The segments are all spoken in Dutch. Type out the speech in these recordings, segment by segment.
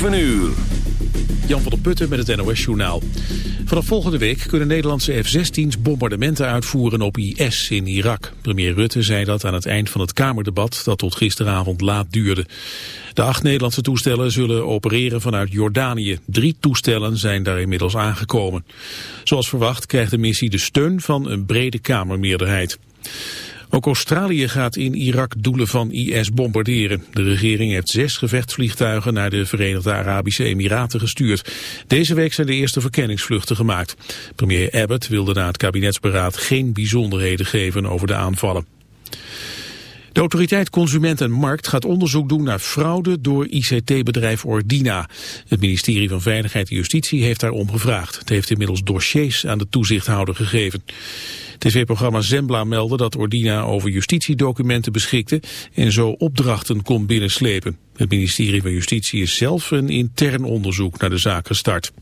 7 uur. Jan van der Putten met het NOS-journaal. Vanaf volgende week kunnen Nederlandse F-16's bombardementen uitvoeren op IS in Irak. Premier Rutte zei dat aan het eind van het Kamerdebat dat tot gisteravond laat duurde. De acht Nederlandse toestellen zullen opereren vanuit Jordanië. Drie toestellen zijn daar inmiddels aangekomen. Zoals verwacht krijgt de missie de steun van een brede Kamermeerderheid. Ook Australië gaat in Irak doelen van IS bombarderen. De regering heeft zes gevechtsvliegtuigen naar de Verenigde Arabische Emiraten gestuurd. Deze week zijn de eerste verkenningsvluchten gemaakt. Premier Abbott wilde na het kabinetsberaad geen bijzonderheden geven over de aanvallen. De autoriteit Consument en Markt gaat onderzoek doen naar fraude door ICT-bedrijf Ordina. Het ministerie van Veiligheid en Justitie heeft daarom gevraagd. Het heeft inmiddels dossiers aan de toezichthouder gegeven. TV-programma Zembla meldde dat Ordina over justitiedocumenten beschikte en zo opdrachten kon binnenslepen. Het ministerie van Justitie is zelf een intern onderzoek naar de zaak gestart.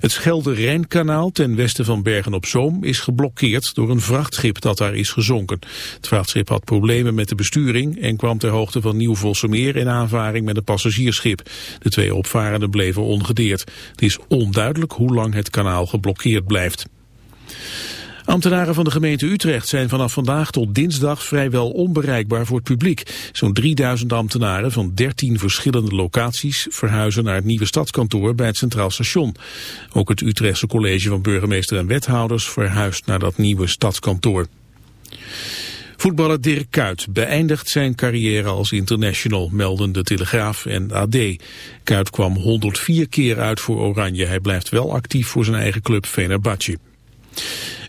Het Schelde-Rijnkanaal ten westen van Bergen-op-Zoom is geblokkeerd door een vrachtschip dat daar is gezonken. Het vrachtschip had problemen met de besturing en kwam ter hoogte van Nieuw-Vossemeer in aanvaring met een passagiersschip. De twee opvarenden bleven ongedeerd. Het is onduidelijk hoe lang het kanaal geblokkeerd blijft. Ambtenaren van de gemeente Utrecht zijn vanaf vandaag tot dinsdag vrijwel onbereikbaar voor het publiek. Zo'n 3000 ambtenaren van 13 verschillende locaties verhuizen naar het nieuwe stadskantoor bij het Centraal Station. Ook het Utrechtse college van burgemeester en wethouders verhuist naar dat nieuwe stadskantoor. Voetballer Dirk Kuyt beëindigt zijn carrière als international, melden de Telegraaf en AD. Kuyt kwam 104 keer uit voor Oranje. Hij blijft wel actief voor zijn eigen club Fenerbahce.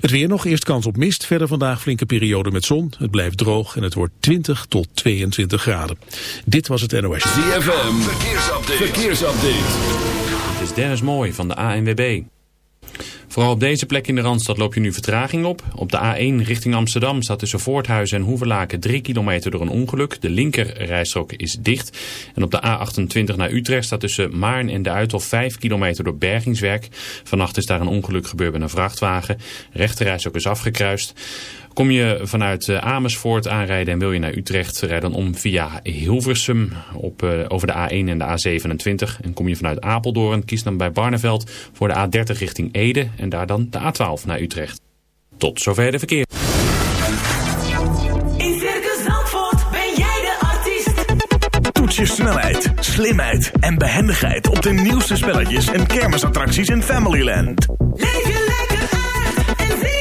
Het weer nog, eerst kans op mist. Verder vandaag flinke periode met zon. Het blijft droog en het wordt 20 tot 22 graden. Dit was het NOS. ZFM, verkeersupdate. verkeersupdate. Het is Dennis Mooi van de ANWB. Vooral op deze plek in de Randstad loop je nu vertraging op. Op de A1 richting Amsterdam staat tussen Voorthuizen en Hoevelaken 3 kilometer door een ongeluk. De linker rijstrook is dicht. En op de A28 naar Utrecht staat tussen Maarn en de Uithof 5 kilometer door bergingswerk. Vannacht is daar een ongeluk gebeurd met een vrachtwagen. Rechterrijstrook is afgekruist. Kom je vanuit eh, Amersfoort aanrijden en wil je naar Utrecht, rijd dan om via Hilversum op, uh, over de A1 en de A27. En kom je vanuit Apeldoorn, kies dan bij Barneveld voor de A30 richting Ede en daar dan de A12 naar Utrecht. Tot zover de verkeer. In Circus Zandvoort ben jij de artiest. Toets je snelheid, slimheid en behendigheid op de nieuwste spelletjes en kermisattracties in Familyland. Leef je lekker uit en zie.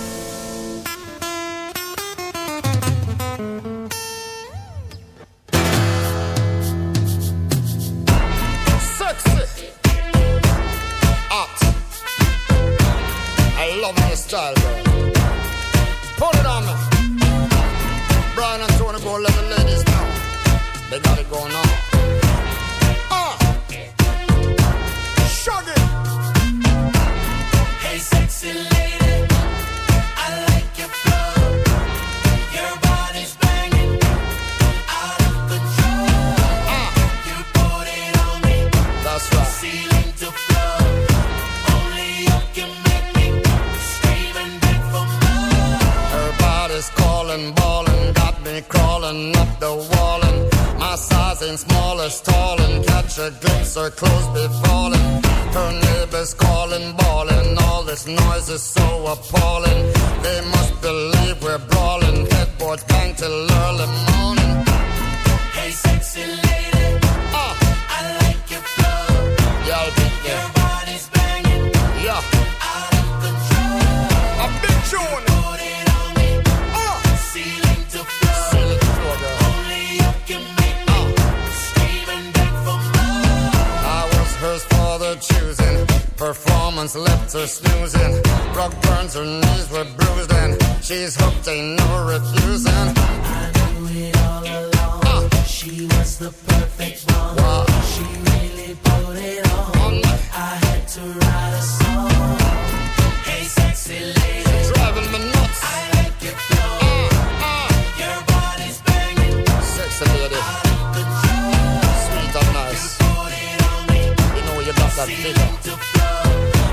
that figure.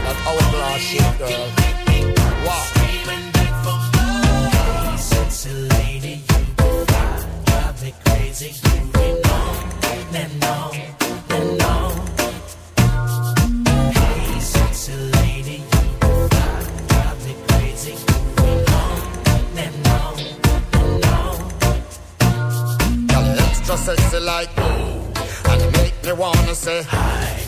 That hourglass shape, girl. Wow. Sexy lady, you drive me crazy, and. Hey, sexy lady, you drive me crazy, sexy like, and make me wanna say hi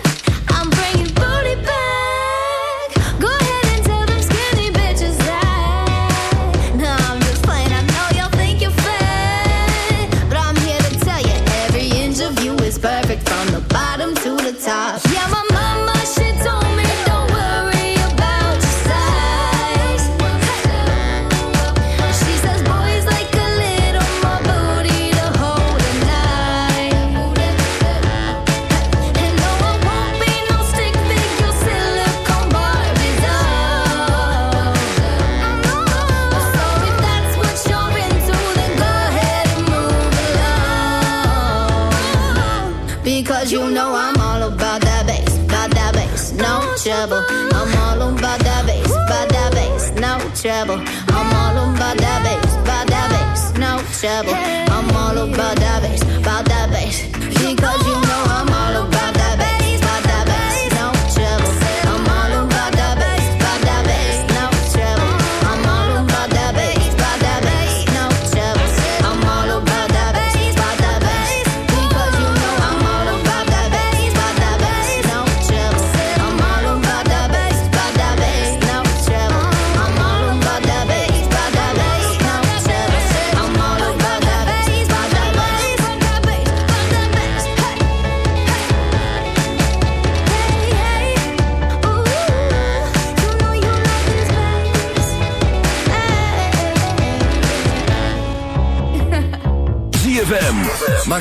treble. I'm all about that bass, about that bass, no treble. I'm all about that bass, about that bass, because you know I'm all about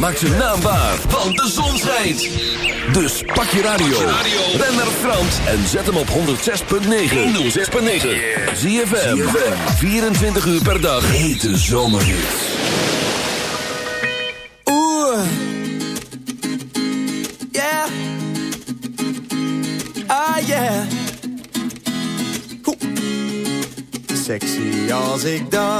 Maak zijn naam waar, want de zon schijnt. Dus pak je radio. Ben naar Frans en zet hem op 106.9. 106.9. ZFM. 24 uur per dag. Hete zomerhits. Oeh. Yeah. Ah, yeah. Oeh. Sexy als ik dans.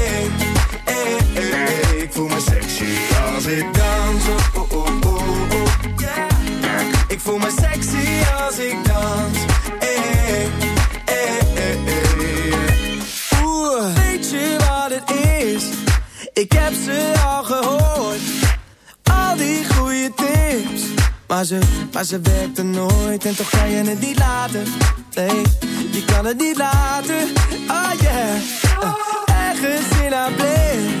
Ik voel me sexy als ik dans. Oh, oh, oh. Ik voel me sexy als ik dans. Hey, hey, hey. Oeh, weet je wat het is? Ik heb ze al gehoord. Al die goede tips. Maar ze, maar ze werkte nooit en toch kan je het niet laten. Nee, je kan het niet laten. Oh yeah. Uh, ergens in haar blik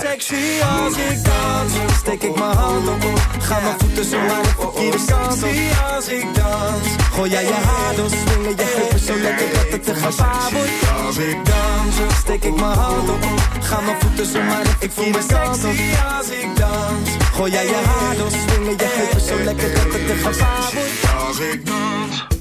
sexy als ik dans. Steek ik mijn hand op. Ga mijn voeten zo maar de verkeerde kant op. als ik dans. Gooi jij je haar door, swingen je heupen zo lekker dat het te gevaar wordt. Als ik dans, steek ik mijn hand op. Ga mijn voeten zo maar de verkeerde kant op. als ik dans. Gooi jij je haar door, swingen je heupen zo lekker dat het te gevaar wordt. Als ik dans.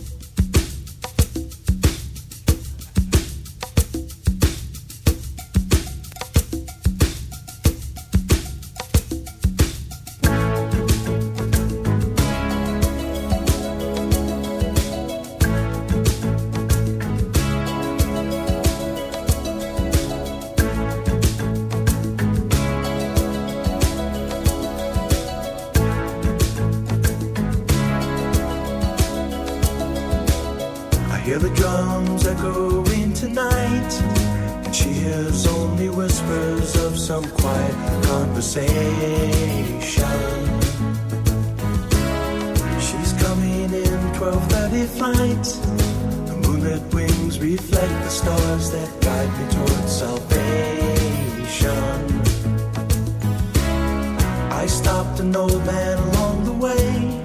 An old man along the way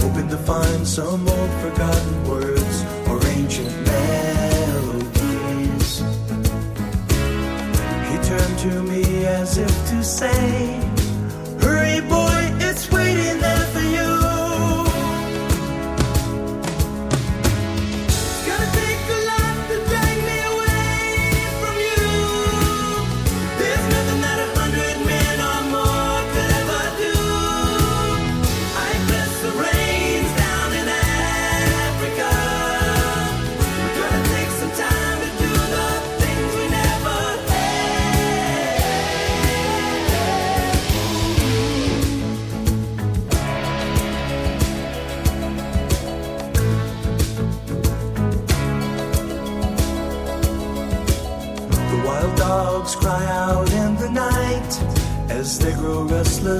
hoping to find some old forgotten words or ancient melodies. He turned to me as if to say,